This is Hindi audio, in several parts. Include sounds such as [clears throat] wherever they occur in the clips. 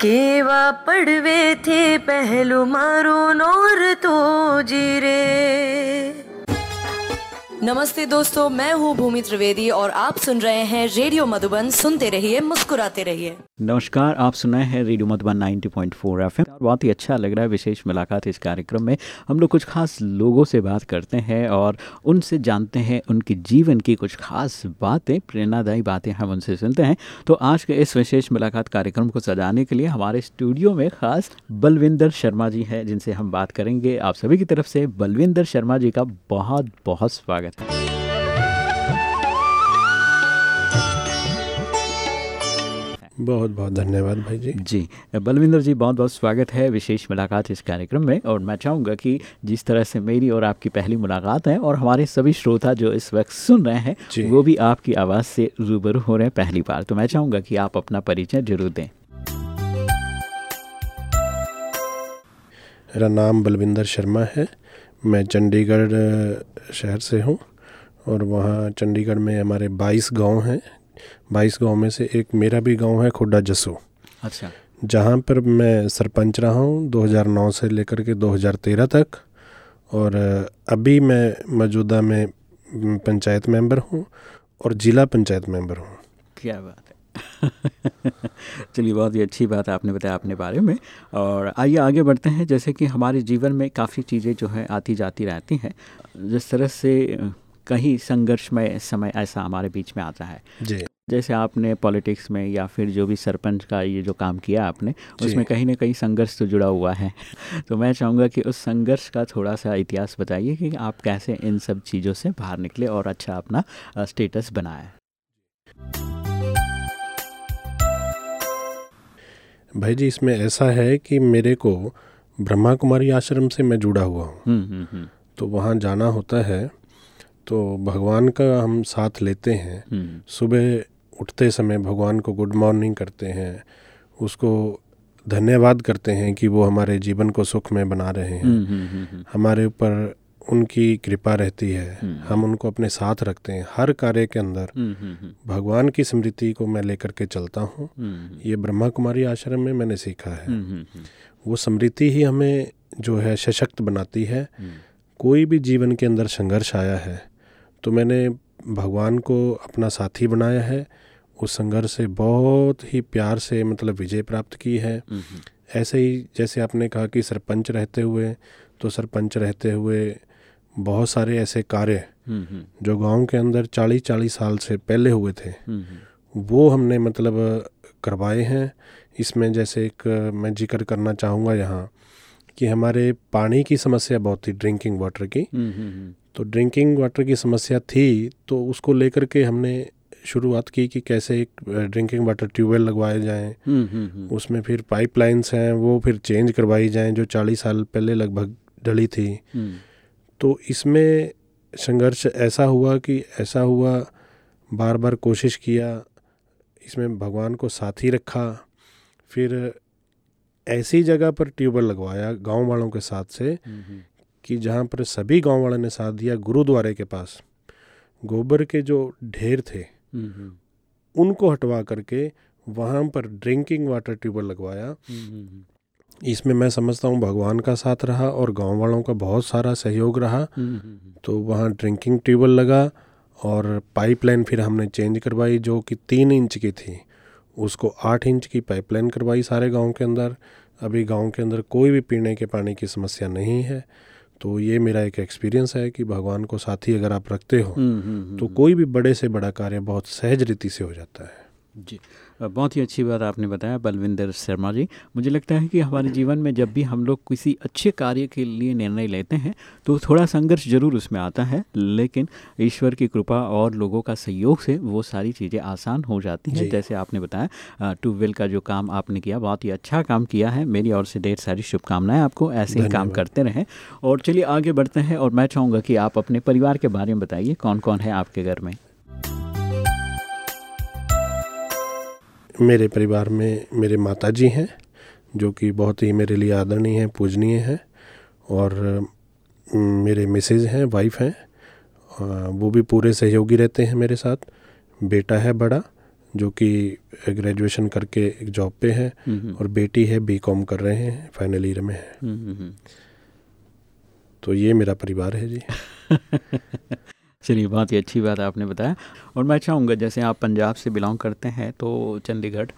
केवा पड़वे थे पहलू मारो नोर तो जीरे। नमस्ते दोस्तों, मैं हूँ भूमि त्रिवेदी और आप सुन रहे हैं रेडियो मधुबन। सुनते रहिए, मुस्कुराते रहिए। नमस्कार, आप सुन रहे हैं रेडियो मधुबन 90.4 एफएम। बहुत ही अच्छा लग रहा है विशेष मुलाकात इस कार्यक्रम में। हम लोग कुछ खास लोगों से बात करते हैं और उनसे जानते हैं उनके जीवन की कुछ खास बातें, प्रेरणादायी बातें हम उनसे सुनते हैं। तो आज के इस विशेष मुलाकात कार्यक्रम को सजाने के लिए हमारे स्टूडियो में खास बलविंदर शर्मा जी हैं, जिनसे हम बात करेंगे। आप सभी की तरफ़ से बलविंदर शर्मा जी का बहुत बहुत स्वागत स्वागत बहुत बहुत धन्यवाद भाई जी जी बलविंदर जी बहुत बहुत स्वागत है विशेष मुलाकात इस कार्यक्रम में और मैं चाहूँगा कि जिस तरह से मेरी और आपकी पहली मुलाकात है और हमारे सभी श्रोता जो इस वक्त सुन रहे हैं वो भी आपकी आवाज़ से रूबरू हो रहे हैं पहली बार। तो मैं चाहूँगा कि आप अपना परिचय ज़रूर दें। मेरा नाम बलविंदर शर्मा है। मैं चंडीगढ़ शहर से हूँ और वहाँ चंडीगढ़ में हमारे 22 गाँव हैं। 22 गाँव में से एक मेरा भी गाँव है खुड्डा जसू। अच्छा। जहाँ पर मैं सरपंच रहा हूँ 2009 से लेकर के 2013 तक और अभी मैं मौजूदा में पंचायत मेंबर हूँ और ज़िला पंचायत मेंबर हूँ। क्या बात [laughs] चलिए बहुत ही अच्छी बात आपने बताया अपने बारे में। और आइए आगे बढ़ते हैं। जैसे कि हमारे जीवन में काफ़ी चीज़ें जो है आती जाती रहती हैं। जिस तरह से कहीं संघर्षमय समय ऐसा हमारे बीच में आता है। जी। जैसे आपने पॉलिटिक्स में या फिर जो भी सरपंच का ये जो काम किया आपने उसमें कहीं ना कहीं संघर्ष तो जुड़ा हुआ है। [laughs] तो मैं चाहूँगा कि उस संघर्ष का थोड़ा सा इतिहास बताइए कि आप कैसे इन सब चीज़ों से बाहर निकले और अच्छा अपना स्टेटस बनाया भाई जी इसमें ऐसा है कि मेरे को ब्रह्मा कुमारी आश्रम से मैं जुड़ा हुआ हूँ। हम्म, हम्म, हम्म। तो वहाँ जाना होता है तो भगवान का हम साथ लेते हैं। सुबह उठते समय भगवान को गुड मॉर्निंग करते हैं उसको धन्यवाद करते हैं कि वो हमारे जीवन को सुख में बना रहे हैं। हमारे ऊपर उनकी कृपा रहती है। हम्म। हम उनको अपने साथ रखते हैं हर कार्य के अंदर। हम्म, हम्म, भगवान की स्मृति को मैं लेकर के चलता हूँ। ये ब्रह्मा कुमारी आश्रम में मैंने सीखा है। वो स्मृति ही हमें जो है सशक्त बनाती है। कोई भी जीवन के अंदर संघर्ष आया है तो मैंने भगवान को अपना साथी बनाया है। उस संघर्ष से बहुत ही प्यार से मतलब विजय प्राप्त की है। ऐसे ही जैसे आपने कहा कि सरपंच रहते हुए तो सरपंच रहते हुए बहुत सारे ऐसे कार्य हम्म, हम्म। जो गाँव के अंदर चालीस चालीस साल से पहले हुए थे हम्म, वो हमने मतलब करवाए हैं। इसमें जैसे एक मैं ज़िक्र करना चाहूँगा यहाँ कि हमारे पानी की समस्या बहुत थी ड्रिंकिंग वाटर की। तो ड्रिंकिंग वाटर की समस्या थी तो उसको लेकर के हमने शुरुआत की कि कैसे एक ड्रिंकिंग वाटर ट्यूबवेल लगवाए जाएँ। उसमें फिर पाइपलाइंस हैं वो फिर चेंज करवाई जाएँ जो चालीस साल पहले लगभग डली थी। तो इसमें संघर्ष ऐसा हुआ कि ऐसा हुआ बार बार कोशिश किया इसमें भगवान को साथ ही रखा फिर ऐसी जगह पर ट्यूबवेल लगवाया गाँव वालों के साथ से कि जहाँ पर सभी गाँव वालों ने साथ दिया गुरुद्वारे के पास। गोबर के जो ढेर थे उनको हटवा करके वहाँ पर ड्रिंकिंग वाटर ट्यूबवेल लगवाया। इसमें मैं समझता हूँ भगवान का साथ रहा और गाँव वालों का बहुत सारा सहयोग रहा। हम्म, हम्म, हम्म। तो वहाँ ड्रिंकिंग ट्यूबवेल लगा और पाइपलाइन फिर हमने चेंज करवाई जो कि तीन इंच की थी। उसको आठ इंच की पाइपलाइन करवाई सारे गाँव के अंदर। अभी गाँव के अंदर कोई भी पीने के पानी की समस्या नहीं है। तो ये मेरा एक एक्सपीरियंस है कि भगवान को साथी अगर आप रखते हो तो कोई भी बड़े से बड़ा कार्य बहुत सहज रीति से हो जाता है। जी। बहुत ही अच्छी बात आपने बताया बलविंदर शर्मा जी। मुझे लगता है कि हमारे जीवन में जब भी हम लोग किसी अच्छे कार्य के लिए निर्णय लेते हैं तो थोड़ा संघर्ष ज़रूर उसमें आता है लेकिन ईश्वर की कृपा और लोगों का सहयोग से वो सारी चीज़ें आसान हो जाती हैं जैसे आपने बताया। ट्यूबवेल का जो काम आपने किया बहुत ही अच्छा काम किया है। मेरी और से ढेर सारी शुभकामनाएँ आपको ऐसे ही काम करते रहें। और चलिए आगे बढ़ते हैं और मैं चाहूँगा कि आप अपने परिवार के बारे में बताइए कौन कौन है आपके घर में? मेरे परिवार में मेरे माता जी हैं जो कि बहुत ही मेरे लिए आदरणीय हैं पूजनीय हैं और मेरे मिसेज हैं वाइफ हैं। वो भी पूरे सहयोगी रहते हैं मेरे साथ। बेटा है बड़ा जो कि ग्रेजुएशन करके एक जॉब पे है और बेटी है बी कॉम कर रहे हैं फाइनल ईयर में है। तो ये मेरा परिवार है जी। [laughs] चलिए बहुत ही अच्छी बात आपने बताया। और मैं चाहूँगा जैसे आप पंजाब से बिलोंग करते हैं तो चंडीगढ़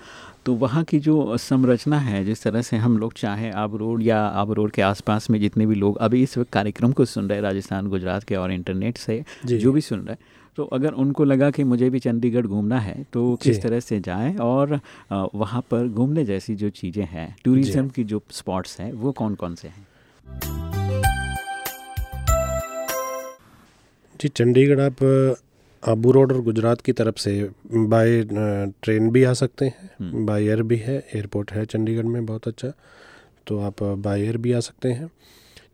तो वहाँ की जो संरचना है जिस तरह से हम लोग चाहें आब रोड या आब रोड के आसपास में जितने भी लोग अभी इस कार्यक्रम को सुन रहे हैं राजस्थान गुजरात के और इंटरनेट से जो। भी सुन रहे हैं तो अगर उनको लगा कि मुझे भी चंडीगढ़ घूमना है तो किस तरह से जाएँ और वहाँ पर घूमने जैसी जो चीज़ें हैं टूरिज़्म की जो स्पॉट्स हैं वो कौन कौन से हैं? जी चंडीगढ़ आप आबू रोड और गुजरात की तरफ़ से बाय ट्रेन भी आ सकते हैं बाय हम्म। एयर भी है एयरपोर्ट है चंडीगढ़ में बहुत अच्छा। तो आप बाय एयर भी आ सकते हैं।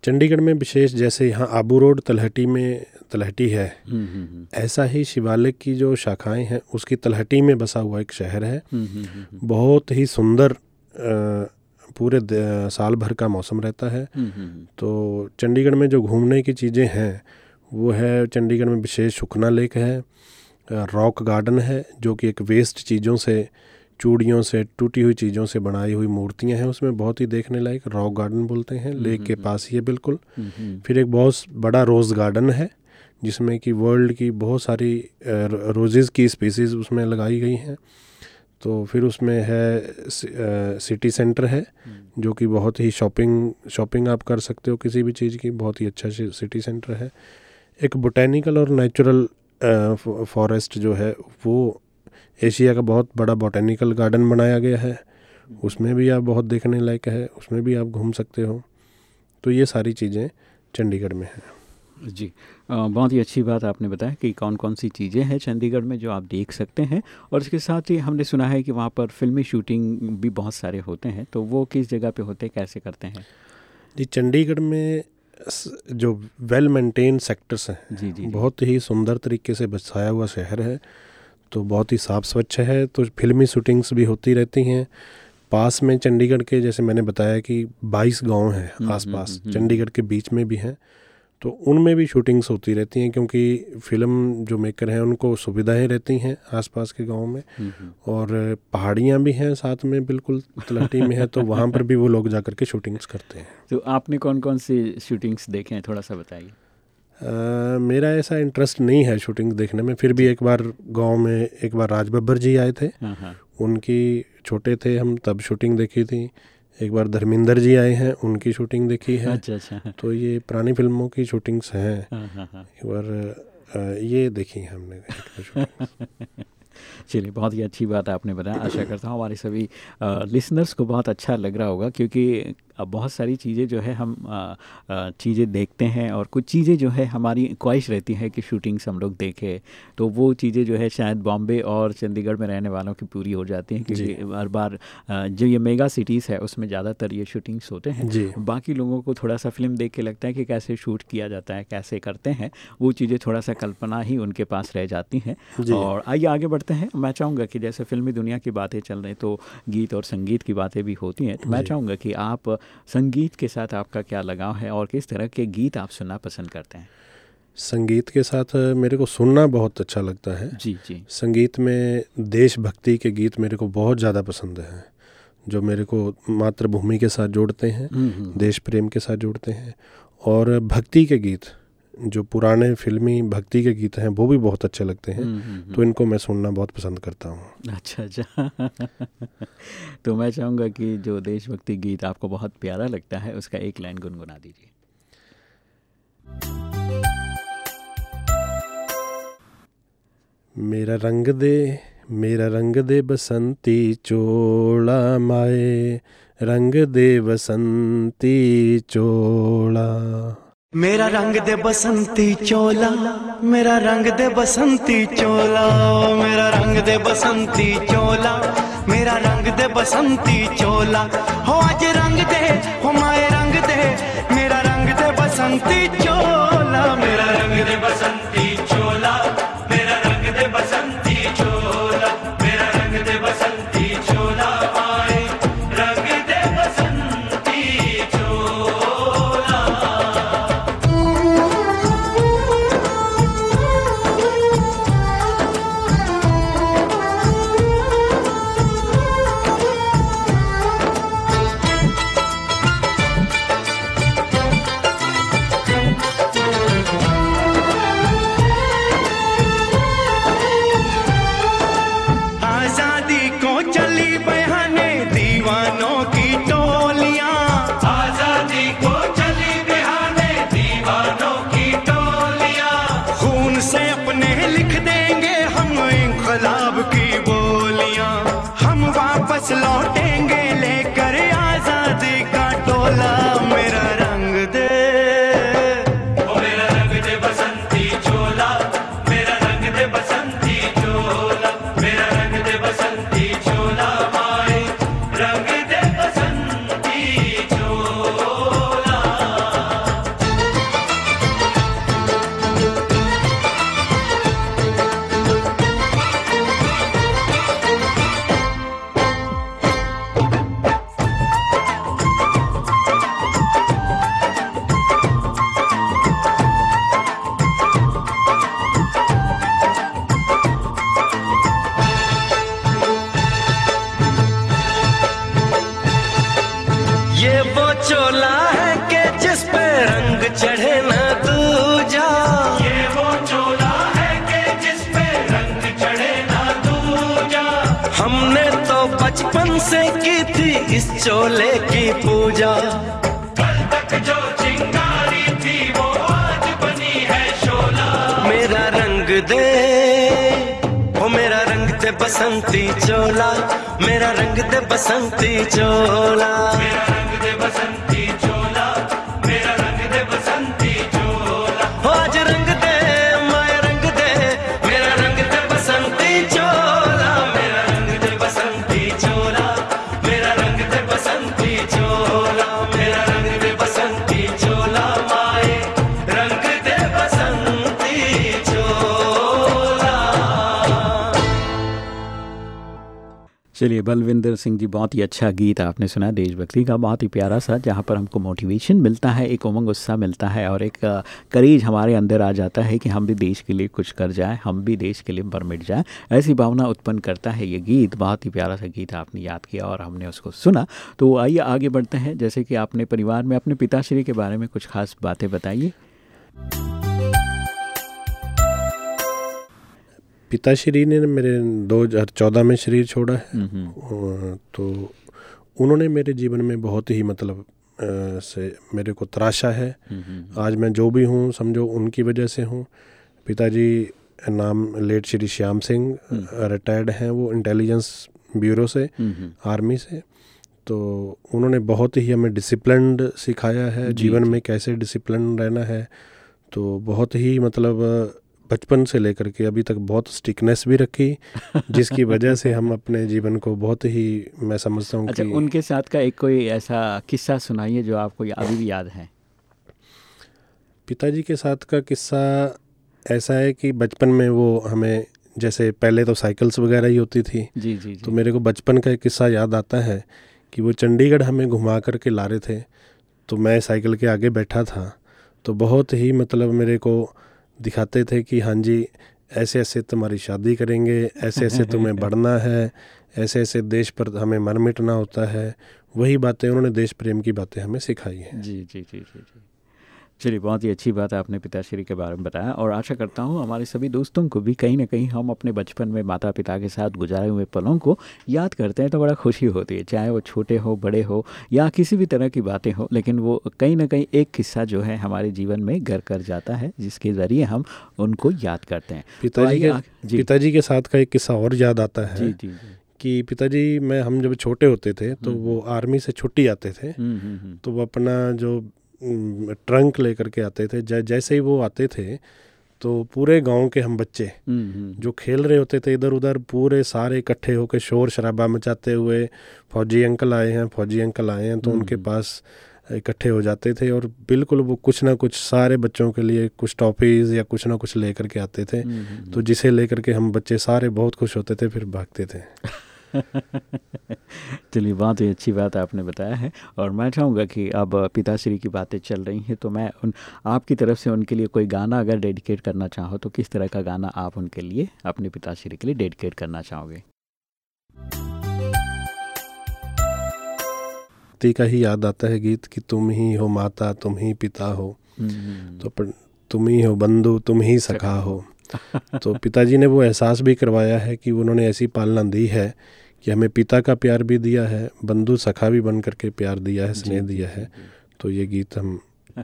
चंडीगढ़ में विशेष जैसे यहाँ आबू रोड तलहटी में तलहटी है हम्म, हम्म, ऐसा ही शिवालिक की जो शाखाएँ हैं उसकी तलहटी में बसा हुआ एक शहर है। बहुत ही सुंदर पूरे साल भर का मौसम रहता है। तो चंडीगढ़ में जो घूमने की चीज़ें हैं वो है चंडीगढ़ में विशेष सुखना लेक है रॉक गार्डन है जो कि एक वेस्ट चीज़ों से चूड़ियों से टूटी हुई चीज़ों से बनाई हुई मूर्तियाँ हैं उसमें बहुत ही देखने लायक रॉक गार्डन बोलते हैं हम्म, लेक के हम्म, पास ही है बिल्कुल। हम्म, फिर एक बहुत बड़ा रोज़ गार्डन है जिसमें कि वर्ल्ड की बहुत सारी रोजेज़ की स्पीसीज़ उसमें लगाई गई हैं। तो फिर उसमें है सिटी सेंटर है जो कि बहुत ही शॉपिंग शॉपिंग आप कर सकते हो किसी भी चीज़ की बहुत ही अच्छा सिटी सेंटर है। एक बोटेनिकल और नेचुरल फॉरेस्ट जो है वो एशिया का बहुत बड़ा बोटेनिकल गार्डन बनाया गया है। उसमें भी आप बहुत देखने लायक है उसमें भी आप घूम सकते हो। तो ये सारी चीज़ें चंडीगढ़ में हैं। जी बहुत ही अच्छी बात आपने बताया कि कौन कौन सी चीज़ें हैं चंडीगढ़ में जो आप देख सकते हैं। और इसके साथ ही हमने सुना है कि वहाँ पर फिल्मी शूटिंग भी बहुत सारे होते हैं। तो वो किस जगह पे होते कैसे करते हैं? जी चंडीगढ़ में जो वेल मेंटेन सेक्टर्स हैं जी जी बहुत ही सुंदर तरीके से बसाया हुआ शहर है तो बहुत ही साफ़ स्वच्छ है तो फिल्मी शूटिंग्स भी होती रहती हैं। पास में चंडीगढ़ के जैसे मैंने बताया कि 22 गाँव हैं हम्म, आसपास हम्म, हम्म, चंडीगढ़ के बीच में भी हैं। तो उनमें भी शूटिंग्स होती रहती हैं क्योंकि फ़िल्म जो मेकर हैं उनको सुविधाएँ रहती हैं आसपास के गाँव में। और पहाड़ियाँ भी हैं साथ में बिल्कुल तलहटी में है तो वहाँ पर भी वो लोग जा के शूटिंग्स करते हैं। [laughs] तो आपने कौन कौन सी शूटिंग्स देखे हैं थोड़ा सा बताइए। मेरा ऐसा इंटरेस्ट नहीं है शूटिंग देखने में। फिर भी एक बार गाँव में एक बार राज बब्बर जी आए थे। हाँ, हाँ। उनकी छोटे थे हम तब शूटिंग देखी थी। एक बार धर्मिंदर जी आए हैं उनकी शूटिंग देखी है। अच्छा अच्छा। तो ये पुरानी फ़िल्मों की शूटिंग्स हैं। हाँ, हाँ, हाँ। एक बार ये देखी है हमने [laughs] चलिए बहुत ही अच्छी बात आपने बताया। आशा करता हूँ हमारे सभी लिसनर्स को बहुत अच्छा लग रहा होगा क्योंकि बहुत सारी चीज़ें जो है हम चीज़ें देखते हैं और कुछ चीज़ें जो है हमारी ख्वाहिश रहती है कि शूटिंग्स हम लोग देखें। तो वो चीज़ें जो है शायद बॉम्बे और चंडीगढ़ में रहने वालों की पूरी हो जाती हैं क्योंकि हर बार जो ये मेगा सिटीज़ है उसमें ज़्यादातर ये शूटिंग्स होते हैं। बाकी लोगों को थोड़ा सा फ़िल्म देख के लगता है कि कैसे शूट किया जाता है कैसे करते हैं वो चीज़ें थोड़ा सा कल्पना ही उनके पास रह जाती हैं। और आइए आगे बढ़ते हैं। मैं चाहूँगा कि जैसे फिल्मी दुनिया की बातें चल रही तो गीत और संगीत की बातें भी होती हैं। तो मैं चाहूँगा कि आप संगीत के साथ आपका क्या लगाव है और किस तरह के गीत आप सुनना पसंद करते हैं? संगीत के साथ मेरे को सुनना बहुत अच्छा लगता है। जी जी। संगीत में देशभक्ति के गीत मेरे को बहुत ज़्यादा पसंद है जो मेरे को मातृभूमि के साथ जोड़ते हैं हम्म, हम्म। देश प्रेम के साथ जोड़ते हैं और भक्ति के गीत। जो पुराने फिल्मी भक्ति के गीत हैं वो भी बहुत अच्छे लगते हैं। हम्म, हम्म, हम्म। तो इनको मैं सुनना बहुत पसंद करता हूँ। अच्छा अच्छा। [laughs] तो मैं चाहूँगा कि जो देशभक्ति गीत आपको बहुत प्यारा लगता है उसका एक लाइन गुनगुना दीजिए। मेरा रंग दे मेरा रंग दे बसंती चोला माए रंग दे बसंती चोला। मेरा रंग दे बसंती चोला, मेरा रंग दे बसंती चोला, मेरा रंग दे बसंती चोला, मेरा रंग दे बसंती चोला। हो आज रंग दे, हो माए रंग दे, मेरा रंग दे बसंती चोला, मेरा रंग दे बसंती दे। ओ मेरा रंग ते बसंती चोला, मेरा रंग ते बसंती चोला। मेरा रंग ते बसंती चलिए बलविंदर सिंह जी, बहुत ही अच्छा गीत आपने सुना, देशभक्ति का बहुत ही प्यारा सा, जहाँ पर हमको मोटिवेशन मिलता है, एक उमंग, उत्साह मिलता है और एक करेज हमारे अंदर आ जाता है कि हम भी देश के लिए कुछ कर जाए, हम भी देश के लिए मर मिट जाए। ऐसी भावना उत्पन्न करता है ये गीत, बहुत ही प्यारा सा गीत आपने याद किया और हमने उसको सुना। तो आइए आगे बढ़ते हैं, जैसे कि आपने परिवार में अपने पिताश्री के बारे में कुछ खास बातें बताइए। पिताश्री ने मेरे 2014 में शरीर छोड़ा है। तो उन्होंने मेरे जीवन में बहुत ही मतलब से मेरे को तराशा है। आज मैं जो भी हूँ समझो उनकी वजह से हूँ। पिताजी नाम लेट श्री श्याम सिंह रिटायर्ड हैं वो इंटेलिजेंस ब्यूरो से आर्मी से। तो उन्होंने बहुत ही हमें डिसिप्लिन्ड सिखाया है जीवन में कैसे डिसिप्लिन रहना है। तो बहुत ही मतलब बचपन से लेकर के अभी तक बहुत स्टिकनेस भी रखी [laughs] जिसकी वजह से हम अपने जीवन को बहुत ही मैं समझता हूँ अच्छा कि उनके साथ का एक कोई ऐसा किस्सा सुनाइए जो आपको अभी भी याद है। पिताजी के साथ का किस्सा ऐसा है कि बचपन में वो हमें जैसे पहले तो साइकिल्स वगैरह ही होती थी जी जी जी। तो मेरे को बचपन का एक किस्सा याद आता है कि वो चंडीगढ़ हमें घुमा करके ला रहे थे तो मैं साइकिल के आगे बैठा था तो बहुत ही मतलब मेरे को दिखाते थे कि हाँ जी ऐसे ऐसे तुम्हारी शादी करेंगे ऐसे ऐसे [laughs] तुम्हें बढ़ना है ऐसे ऐसे देश पर हमें मर मिटना होता है। वही बातें उन्होंने देश प्रेम की बातें हमें सिखाई हैं। जी जी जी जी जी। चलिए बहुत ही अच्छी बात है आपने पिताश्री के बारे में बताया और आशा करता हूँ हमारे सभी दोस्तों को भी कहीं ना कहीं हम अपने बचपन में माता पिता के साथ गुजारे हुए पलों को याद करते हैं तो बड़ा खुशी होती है चाहे वो छोटे हो बड़े हो या किसी भी तरह की बातें हो लेकिन वो कहीं ना कहीं एक किस्सा जो है हमारे जीवन में घर कर जाता है जिसके ज़रिए हम उनको याद करते हैं। तो पिताजी आइए के पिताजी के साथ का एक किस्सा और याद आता है जी जी जी। कि पिताजी में हम जब छोटे होते थे तो वो आर्मी से छुट्टी आते थे हम्म हम्म हम्म। तो वो अपना जो ट्रंक लेकर के आते थे जै, जैसे ही वो आते थे तो पूरे गाँव के हम बच्चे हम्म, हम्म। जो खेल रहे होते थे इधर उधर पूरे सारे इकट्ठे होकर शोर शराबा मचाते हुए फौजी अंकल आए हैं फौजी अंकल आए हैं तो उनके पास इकट्ठे हो जाते थे और बिल्कुल वो कुछ ना कुछ सारे बच्चों के लिए कुछ टॉफीज़ या कुछ ना कुछ लेकर के आते थे। तो जिसे लेकर के हम बच्चे सारे बहुत खुश होते थे फिर भागते थे। [laughs] चलिए बहुत ही अच्छी बात आपने बताया है और मैं चाहूँगा कि अब पिताश्री की बातें चल रही हैं तो मैं उन आपकी तरफ़ से उनके लिए कोई गाना अगर डेडिकेट करना चाहो तो किस तरह का गाना आप उनके लिए अपने पिताश्री के लिए डेडिकेट करना चाहोगे? ती का ही याद आता है गीत कि तुम ही हो माता तुम ही पिता हो। तो तुम ही हो बंधु तुम ही सखा हो। [laughs] तो पिताजी ने वो एहसास भी करवाया है कि उन्होंने ऐसी पालना दी है कि हमें पिता का प्यार भी दिया है बंधु सखा भी बन करके प्यार दिया है स्नेह दिया है। तो ये गीत हम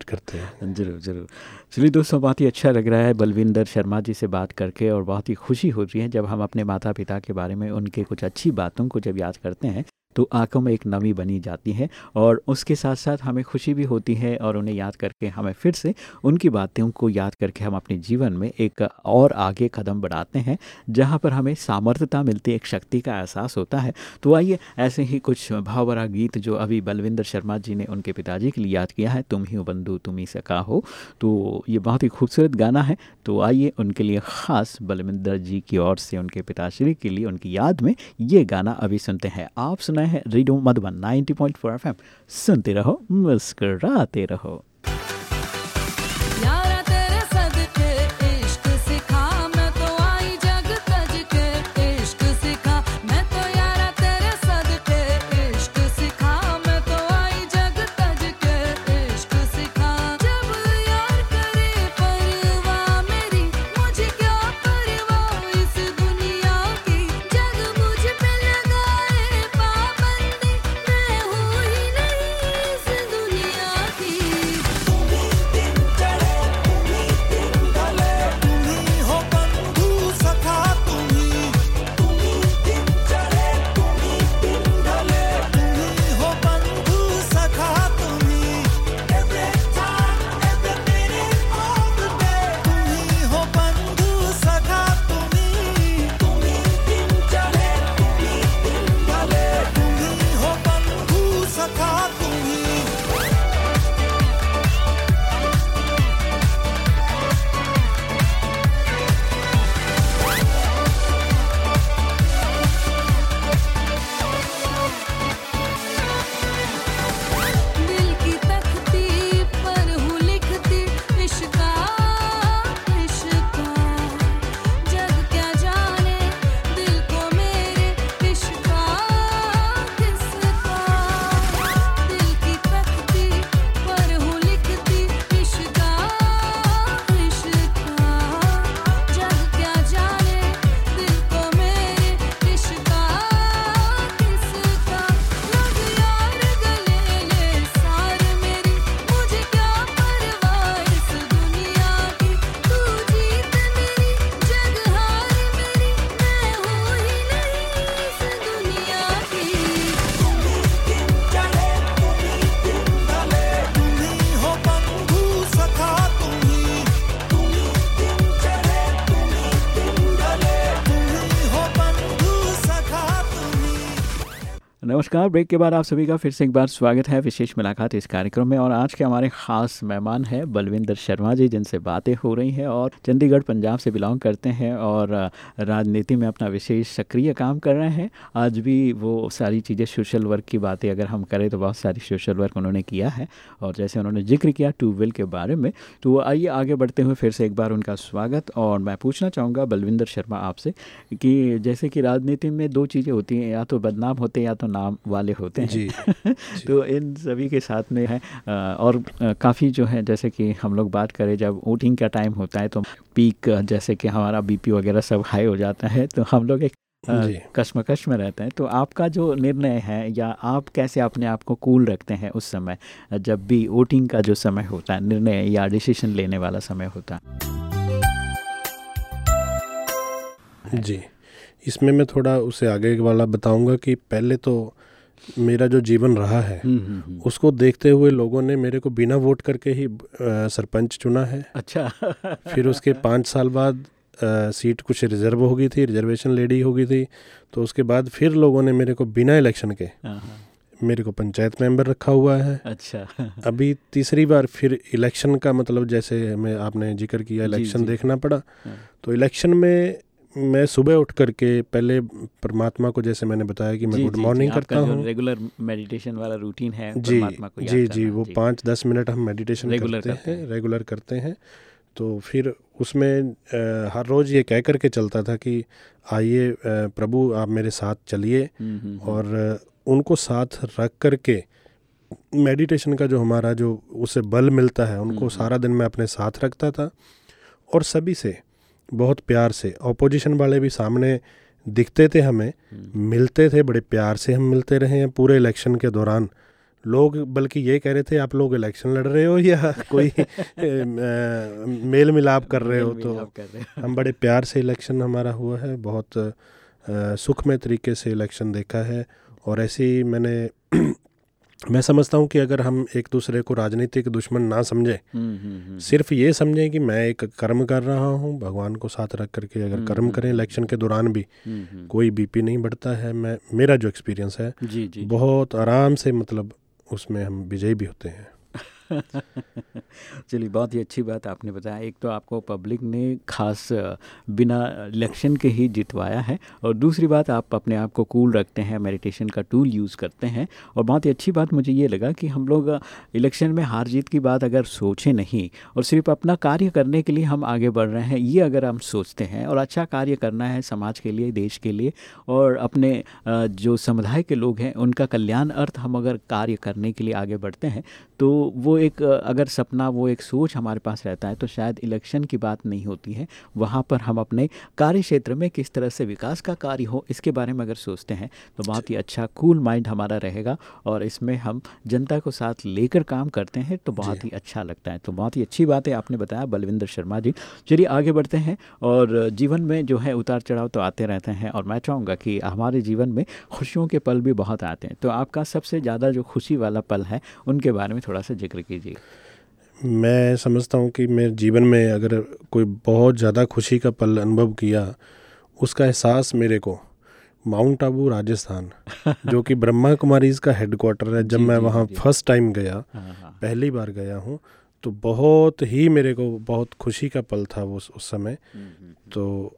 करते हैं। [laughs] ज़रूर ज़रूर। चलिए दोस्तों बहुत ही अच्छा लग रहा है बलविंदर शर्मा जी से बात करके और बहुत ही खुशी होती है जब हम अपने माता पिता के बारे में उनके कुछ अच्छी बातों को जब याद करते हैं। तो आँखों में एक नमी बनी जाती है और उसके साथ साथ हमें खुशी भी होती है और उन्हें याद करके हमें फिर से उनकी बातों को याद करके हम अपने जीवन में एक और आगे कदम बढ़ाते हैं, जहाँ पर हमें सामर्थ्यता मिलती है, एक शक्ति का एहसास होता है। तो आइए, ऐसे ही कुछ भाव भरा गीत जो अभी बलविंदर शर्मा जी ने उनके पिताजी के लिए याद किया है, तुम ही बंधु, तुम ही सका हो। तो ये बहुत ही खूबसूरत गाना है। तो आइए, उनके लिए ख़ास बलविंदर जी की ओर से, उनके पिताश्री के लिए, उनकी याद में ये गाना अभी सुनते हैं। आप सुनाए हैं। Radio Madhuban 90.4 FM. सुनते रहो मुस्कराते रहो। नमस्कार ब्रेक के बाद आप सभी का फिर से एक बार स्वागत है विशेष मुलाकात इस कार्यक्रम में। और आज के हमारे खास मेहमान हैं बलविंदर शर्मा जी, जिनसे बातें हो रही हैं और चंडीगढ़, पंजाब से बिलोंग करते हैं और राजनीति में अपना विशेष सक्रिय काम कर रहे हैं। आज भी वो सारी चीज़ें सोशल वर्क की बातें अगर हम करें तो बहुत सारी सोशल वर्क उन्होंने किया है और जैसे उन्होंने ज़िक्र किया ट्यूबवेल के बारे में तो आइए आगे बढ़ते हुए फिर से एक बार उनका स्वागत। और मैं पूछना चाहूँगा बलविंदर शर्मा आपसे कि जैसे कि राजनीति में दो चीज़ें होती हैं, या तो बदनाम होते हैं या तो नाम वाले होते हैं। जी [laughs] जी. तो इन सभी के साथ में है और काफ़ी जो है जैसे कि हम लोग बात करें जब वोटिंग का टाइम होता है तो पीक जैसे कि हमारा बीपी वगैरह सब हाई हो जाता है तो हम लोग एक कश्मकश में रहते हैं। तो आपका जो निर्णय है या आप कैसे अपने आप को कूल रखते हैं उस समय जब भी वोटिंग का जो समय होता है निर्णय या डिसीज़न लेने वाला समय होता है? जी। इसमें मैं थोड़ा उसे आगे वाला बताऊँगा कि पहले तो मेरा जो जीवन रहा है हम्म, हम्म, हम्म। उसको देखते हुए लोगों ने मेरे को बिना वोट करके ही सरपंच चुना है। अच्छा। [laughs] फिर उसके पाँच साल बाद अ, सीट कुछ रिज़र्व हो गई थी रिजर्वेशन लेडी हो गई थी तो उसके बाद फिर लोगों ने मेरे को बिना इलेक्शन के हाँ, हाँ, मेरे को पंचायत मेंबर रखा हुआ है। अच्छा। [laughs] अभी तीसरी बार फिर इलेक्शन का मतलब जैसे हमें आपने ज़िक्र किया इलेक्शन देखना पड़ा। हाँ। तो इलेक्शन में मैं सुबह उठ करके पहले परमात्मा को जैसे मैंने बताया कि मैं गुड मॉर्निंग करता हूँ। रेगुलर मेडिटेशन वाला रूटीन है जी परमात्मा को जी जी वो पाँच दस मिनट हम मेडिटेशन Regular करते करते हैं हैं। रेगुलर करते हैं। तो फिर उसमें अ, हर रोज़ ये कह करके चलता था कि आइए प्रभु आप मेरे साथ चलिए। हम्म, हम्म, हम्म। और उनको साथ रख करके मेडिटेशन का जो हमारा जो उसे बल मिलता है उनको सारा दिन मैं अपने साथ रखता था। और सभी से बहुत प्यार से ऑपोजिशन वाले भी सामने दिखते थे हमें मिलते थे बड़े प्यार से हम मिलते रहे हैं पूरे इलेक्शन के दौरान। लोग बल्कि ये कह रहे थे आप लोग इलेक्शन लड़ रहे हो या [laughs] कोई [laughs] मेल मिलाप कर रहे हो? तो रहे हो। हम बड़े प्यार से इलेक्शन हमारा हुआ है बहुत सुखमय तरीके से इलेक्शन देखा है। और ऐसे ही मैंने [clears throat] मैं समझता हूँ कि अगर हम एक दूसरे को राजनीतिक दुश्मन ना समझें हम्म, हम्म, हम्म। सिर्फ़ ये समझें कि मैं एक कर्म कर रहा हूँ भगवान को साथ रख करके अगर कर्म करें इलेक्शन के दौरान भी। कोई बीपी नहीं बढ़ता है मैं मेरा जो एक्सपीरियंस है जी जी बहुत आराम से मतलब उसमें हम विजयी भी होते हैं [laughs] चलिए, बहुत ही अच्छी बात आपने बताया। एक तो आपको पब्लिक ने खास बिना इलेक्शन के ही जितवाया है और दूसरी बात, आप अपने आप को कूल रखते हैं, मेडिटेशन का टूल यूज़ करते हैं और बहुत ही अच्छी बात मुझे ये लगा कि हम लोग इलेक्शन में हार जीत की बात अगर सोचें नहीं और सिर्फ़ अपना कार्य करने के लिए हम आगे बढ़ रहे हैं, ये अगर हम सोचते हैं और अच्छा कार्य करना है समाज के लिए, देश के लिए और अपने जो समुदाय के लोग हैं, उनका कल्याण अर्थ हम अगर कार्य करने के लिए आगे बढ़ते हैं तो वो एक अगर सपना वो एक सोच हमारे पास रहता है तो शायद इलेक्शन की बात नहीं होती है। वहाँ पर हम अपने कार्य क्षेत्र में किस तरह से विकास का कार्य हो इसके बारे में अगर सोचते हैं तो बहुत ही अच्छा कूल माइंड हमारा रहेगा और इसमें हम जनता को साथ लेकर काम करते हैं तो बहुत ही अच्छा लगता है। तो बहुत ही अच्छी बात है आपने बताया बलविंदर शर्मा जी। चलिए आगे बढ़ते हैं और जीवन में जो है उतार चढ़ाव तो आते रहते हैं और मैं चाहूँगा कि हमारे जीवन में खुशियों के पल भी बहुत आते हैं। तो आपका सबसे ज़्यादा जो खुशी वाला पल है उनके बारे में थोड़ा सा ज़िक्र कीजिए मैं समझता हूँ कि मेरे जीवन में अगर कोई बहुत ज़्यादा खुशी का पल अनुभव किया उसका एहसास मेरे को माउंट आबू राजस्थान [laughs] जो कि ब्रह्मा कुमारीज का हेडक्वार्टर है जब मैं वहाँ फ़र्स्ट टाइम गया हाँ हाँ पहली बार गया हूँ तो बहुत ही मेरे को बहुत खुशी का पल था वो उस समय। तो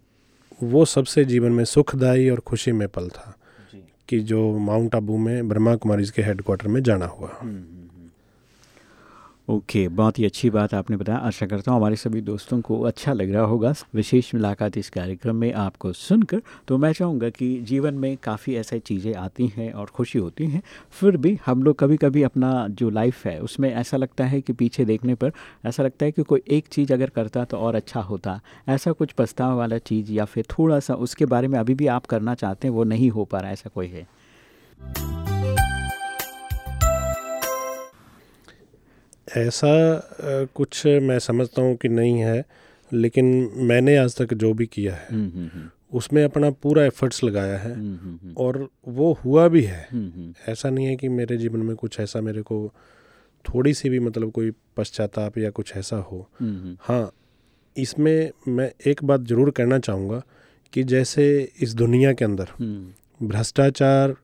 वो सबसे जीवन में सुखदायी और खुशी में पल था कि जो माउंट आबू में ब्रह्मा कुमारीज के हेडक्वार्टर में जाना हुआ। ओके okay, बहुत ही अच्छी बात आपने बताया। आशा करता हूँ हमारे सभी दोस्तों को अच्छा लग रहा होगा। विशेष मुलाकात इस कार्यक्रम में आपको सुनकर। तो मैं चाहूँगा कि जीवन में काफ़ी ऐसी चीज़ें आती हैं और खुशी होती हैं। फिर भी हम लोग कभी कभी अपना जो लाइफ है उसमें ऐसा लगता है कि पीछे देखने पर ऐसा लगता है कि कोई एक चीज़ अगर करता तो और अच्छा होता। ऐसा कुछ पछतावा वाला चीज़ या फिर थोड़ा सा उसके बारे में अभी भी आप करना चाहते हैं वो नहीं हो पा रहा ऐसा कोई है? ऐसा कुछ मैं समझता हूँ कि नहीं है लेकिन मैंने आज तक जो भी किया है हम्म हम्म हम्म। उसमें अपना पूरा एफर्ट्स लगाया है और वो हुआ भी है। ऐसा नहीं है कि मेरे जीवन में कुछ ऐसा मेरे को थोड़ी सी भी मतलब कोई पश्चाताप या कुछ ऐसा हो। हाँ इसमें मैं एक बात ज़रूर कहना चाहूँगा कि जैसे इस दुनिया के अंदर भ्रष्टाचार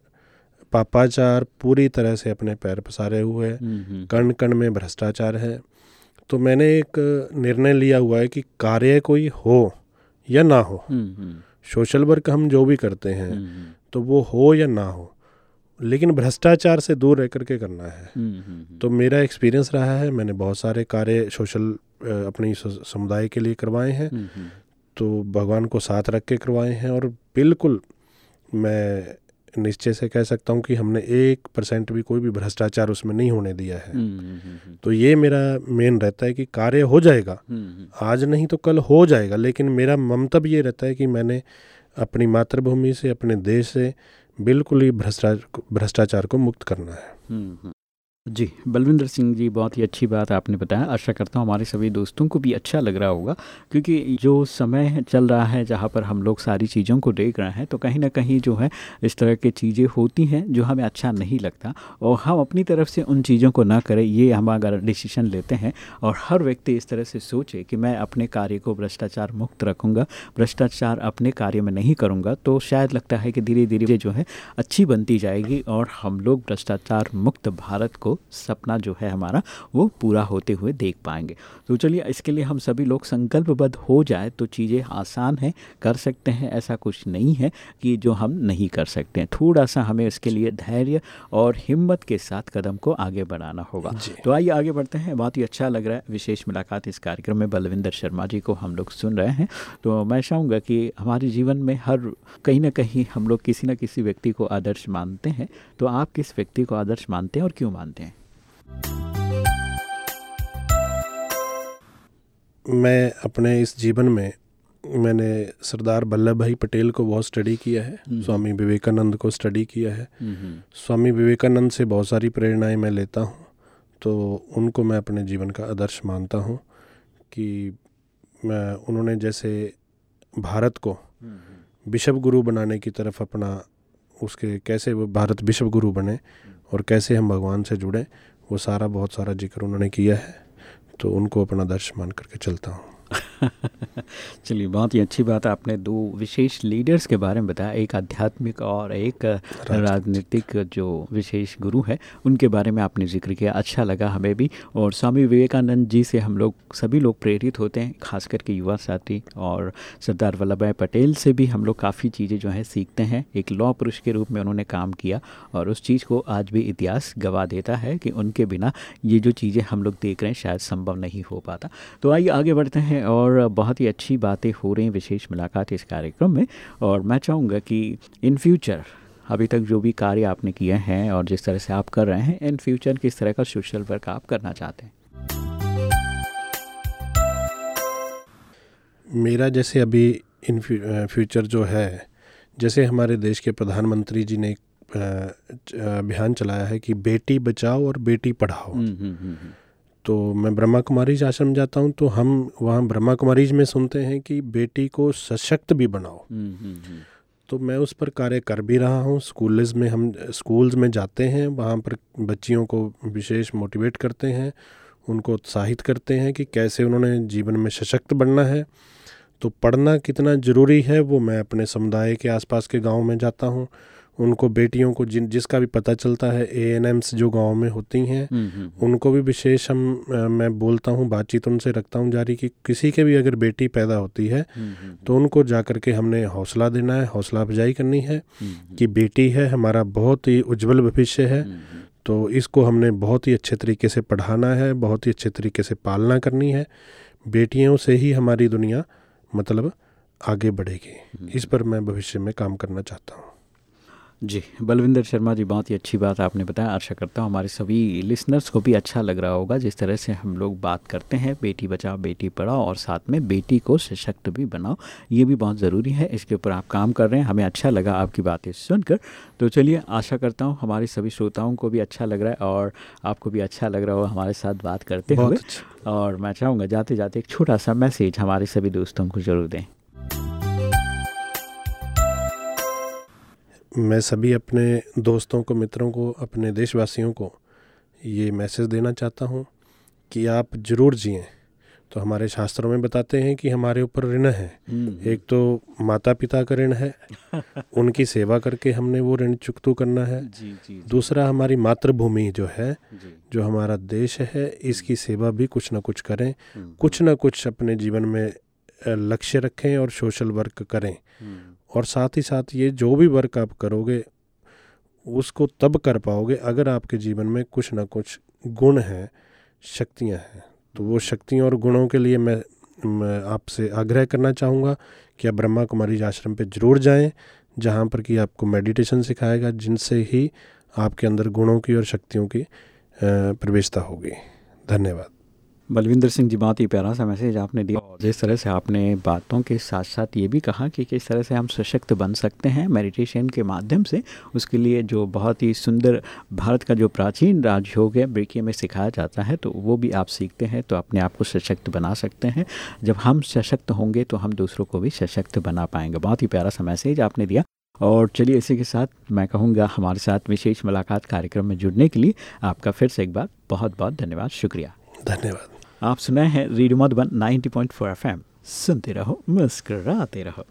पापाचार पूरी तरह से अपने पैर पसारे हुए है। हम्म, हम्म, कण कण में भ्रष्टाचार है। तो मैंने एक निर्णय लिया हुआ है कि कार्य कोई हो या ना हो हम्म, सोशल वर्क हम जो भी करते हैं तो वो हो या ना हो लेकिन भ्रष्टाचार से दूर रह करके करना है। तो मेरा एक्सपीरियंस रहा है मैंने बहुत सारे कार्य सोशल अपनी समुदाय के लिए करवाए हैं। तो भगवान को साथ रख के करवाए हैं और बिल्कुल मैं निश्चय से कह सकता हूँ कि हमने एक परसेंट भी कोई भी भ्रष्टाचार उसमें नहीं होने दिया है। हम्म, हम्म, हम्म, तो ये मेरा मेन रहता है कि कार्य हो जाएगा। आज नहीं तो कल हो जाएगा लेकिन मेरा ममतब ये रहता है कि मैंने अपनी मातृभूमि से अपने देश से बिल्कुल ही भ्रष्टाचार भ्रष्टाचार को मुक्त करना है। जी, बलविंदर सिंह जी, बहुत ही अच्छी बात आपने बताया। आशा करता हूँ हमारे सभी दोस्तों को भी अच्छा लग रहा होगा, क्योंकि जो समय चल रहा है, जहाँ पर हम लोग सारी चीज़ों को देख रहे हैं तो कहीं ना कहीं जो है, इस तरह की चीज़ें होती हैं, जो हमें अच्छा नहीं लगता। और हम अपनी तरफ़ से उन चीज़ों को ना करें, ये हम अगर डिसीज़न लेते हैं, और हर व्यक्ति इस तरह से सोचे कि मैं अपने कार्य को भ्रष्टाचार मुक्त रखूँगा, भ्रष्टाचार अपने कार्य में नहीं करूँगा तो शायद लगता है कि धीरे धीरे जो है, अच्छी बनती जाएगी, और हम लोग भ्रष्टाचार मुक्त भारत को सपना जो है हमारा वो पूरा होते हुए देख पाएँगे। तो चलिए इसके लिए हम सभी लोग संकल्पबद्ध हो जाए तो चीज़ें आसान हैं कर सकते हैं ऐसा कुछ नहीं है कि जो हम नहीं कर सकते हैं। थोड़ा सा हमें इसके लिए धैर्य और हिम्मत के साथ कदम को आगे बढ़ाना होगा। तो आइए आगे बढ़ते हैं। बहुत ही अच्छा लग रहा है विशेष मुलाकात इस कार्यक्रम में बलविंदर शर्मा जी को हम लोग सुन रहे हैं। तो मैं चाहूँगा कि हमारे जीवन में हर कहीं ना कहीं हम लोग किसी न किसी व्यक्ति को आदर्श मानते हैं। तो आप किस व्यक्ति को आदर्श मानते हैं और क्यों मानते हैं? मैं अपने इस जीवन में मैंने सरदार वल्लभ भाई पटेल को बहुत स्टडी किया है स्वामी विवेकानंद को स्टडी किया है। स्वामी विवेकानंद से बहुत सारी प्रेरणाएँ मैं लेता हूँ तो उनको मैं अपने जीवन का आदर्श मानता हूँ कि मैं उन्होंने जैसे भारत को विश्व गुरु बनाने की तरफ़ अपना उसके कैसे वो भारत विश्व गुरु बने और कैसे हम भगवान से जुड़े वो सारा बहुत सारा ज़िक्र उन्होंने किया है तो उनको अपना दर्श मान करके चलता हूँ। [laughs] चलिए बहुत ही अच्छी बात आपने दो विशेष लीडर्स के बारे में बताया एक आध्यात्मिक और एक राजनीतिक। जो विशेष गुरु है उनके बारे में आपने ज़िक्र किया अच्छा लगा हमें भी। और स्वामी विवेकानंद जी से हम लोग सभी लोग प्रेरित होते हैं खास करके युवा साथी और सरदार वल्लभ भाई पटेल से भी हम लोग काफ़ी चीज़ें जो हैं सीखते हैं। एक लॉ पुरुष के रूप में उन्होंने काम किया और उस चीज़ को आज भी इतिहास गवा देता है कि उनके बिना ये जो चीज़ें हम लोग देख रहे हैं शायद संभव नहीं हो पाता। तो आइए आगे बढ़ते हैं और बहुत ही अच्छी बातें हो रही हैं विशेष मुलाकात इस कार्यक्रम में। और मैं चाहूँगा कि इन फ्यूचर अभी तक जो भी कार्य आपने किए हैं और जिस तरह से आप कर रहे हैं इन फ्यूचर किस तरह का सोशल वर्क आप करना चाहते हैं? मेरा जैसे अभी इन फ्यूचर जो है जैसे हमारे देश के प्रधानमंत्री जी ने अभियान चलाया है कि बेटी बचाओ और बेटी पढ़ाओ। तो मैं ब्रह्मा कुमारीज आश्रम जाता हूँ तो हम वहाँ ब्रह्मा कुमारीज में सुनते हैं कि बेटी को सशक्त भी बनाओ। हम्म, हम्म, हम्म, तो मैं उस पर कार्य कर भी रहा हूँ स्कूल्स में हम स्कूल्स में जाते हैं वहाँ पर बच्चियों को विशेष मोटिवेट करते हैं उनको उत्साहित करते हैं कि कैसे उन्होंने जीवन में सशक्त बनना है। तो पढ़ना कितना ज़रूरी है वो मैं अपने समुदाय के आसपास के गाँव में जाता हूँ उनको बेटियों को जिन जिसका भी पता चलता है ए एन एम्स जो गाँव में होती हैं हम्म, हम्म, उनको भी विशेष हम मैं बोलता हूँ बातचीत उनसे रखता हूँ जारी कि किसी के भी अगर बेटी पैदा होती है हम्म, हम्म, तो उनको जा कर के हमने हौसला देना है हौसला अफजाई करनी है हम्म, कि बेटी है हमारा बहुत ही उज्जवल भविष्य है हम्म, हम्म, तो इसको हमने बहुत ही अच्छे तरीके से पढ़ाना है बहुत ही अच्छे तरीके से पालना करनी है। बेटियों से ही हमारी दुनिया मतलब आगे बढ़ेगी। इस पर मैं भविष्य में काम करना चाहता हूँ। जी बलविंदर शर्मा जी बहुत ही अच्छी बात आपने बताया। आशा करता हूँ हमारे सभी लिसनर्स को भी अच्छा लग रहा होगा। जिस तरह से हम लोग बात करते हैं बेटी बचाओ बेटी पढ़ाओ और साथ में बेटी को सशक्त भी बनाओ ये भी बहुत ज़रूरी है। इसके ऊपर आप काम कर रहे हैं हमें अच्छा लगा आपकी बातें सुनकर। तो चलिए आशा करता हूँ हमारे सभी श्रोताओं को भी अच्छा लग रहा है और आपको भी अच्छा लग रहा हो हमारे साथ बात करते हुए। अच्छा। और मैं चाहूँगा जाते जाते एक छोटा सा मैसेज हमारे सभी दोस्तों को ज़रूर दें। मैं सभी अपने दोस्तों को मित्रों को अपने देशवासियों को ये मैसेज देना चाहता हूँ कि आप ज़रूर जिएँ। तो हमारे शास्त्रों में बताते हैं कि हमारे ऊपर ऋण है। हम्म, एक तो माता पिता का ऋण है [laughs] उनकी सेवा करके हमने वो ऋण चुकतू करना है। जी जी जी, दूसरा हमारी मातृभूमि जो है जो। हमारा देश है इसकी सेवा भी कुछ ना कुछ करें हम्म, कुछ ना कुछ अपने जीवन में लक्ष्य रखें और सोशल वर्क करें। हम्म, और साथ ही साथ ये जो भी वर्क आप करोगे उसको तब कर पाओगे अगर आपके जीवन में कुछ ना कुछ गुण हैं शक्तियाँ हैं। तो वो शक्तियों और गुणों के लिए मैं, मैं आपसे आग्रह करना चाहूँगा कि आप ब्रह्मा कुमारी आश्रम पे ज़रूर जाएँ जहाँ पर कि आपको मेडिटेशन सिखाएगा जिनसे ही आपके अंदर गुणों की और शक्तियों की प्रवेशता होगी। धन्यवाद। बलविंदर सिंह जी, बहुत ही प्यारा सा मैसेज आपने दिया। और जिस तरह से आपने बातों के साथ साथ ये भी कहा कि किस तरह से हम सशक्त बन सकते हैं मेडिटेशन के माध्यम से, उसके लिए जो बहुत ही सुंदर भारत का जो प्राचीन राजयोग है ब्रिकिया में सिखाया जाता है तो वो भी आप सीखते हैं तो अपने आप को सशक्त बना सकते हैं। जब हम सशक्त होंगे तो हम दूसरों को भी सशक्त बना पाएँगे। बहुत ही प्यारा सा मैसेज आपने दिया। और चलिए इसी के साथ मैं कहूँगा, हमारे साथ विशेष मुलाकात कार्यक्रम में जुड़ने के लिए आपका फिर से एक बार बहुत बहुत धन्यवाद। शुक्रिया। धन्यवाद। आप सुनाए हैं रेडियो मधुबन 90.4 एफएम। सुनते रहो मुस्कराते रहो।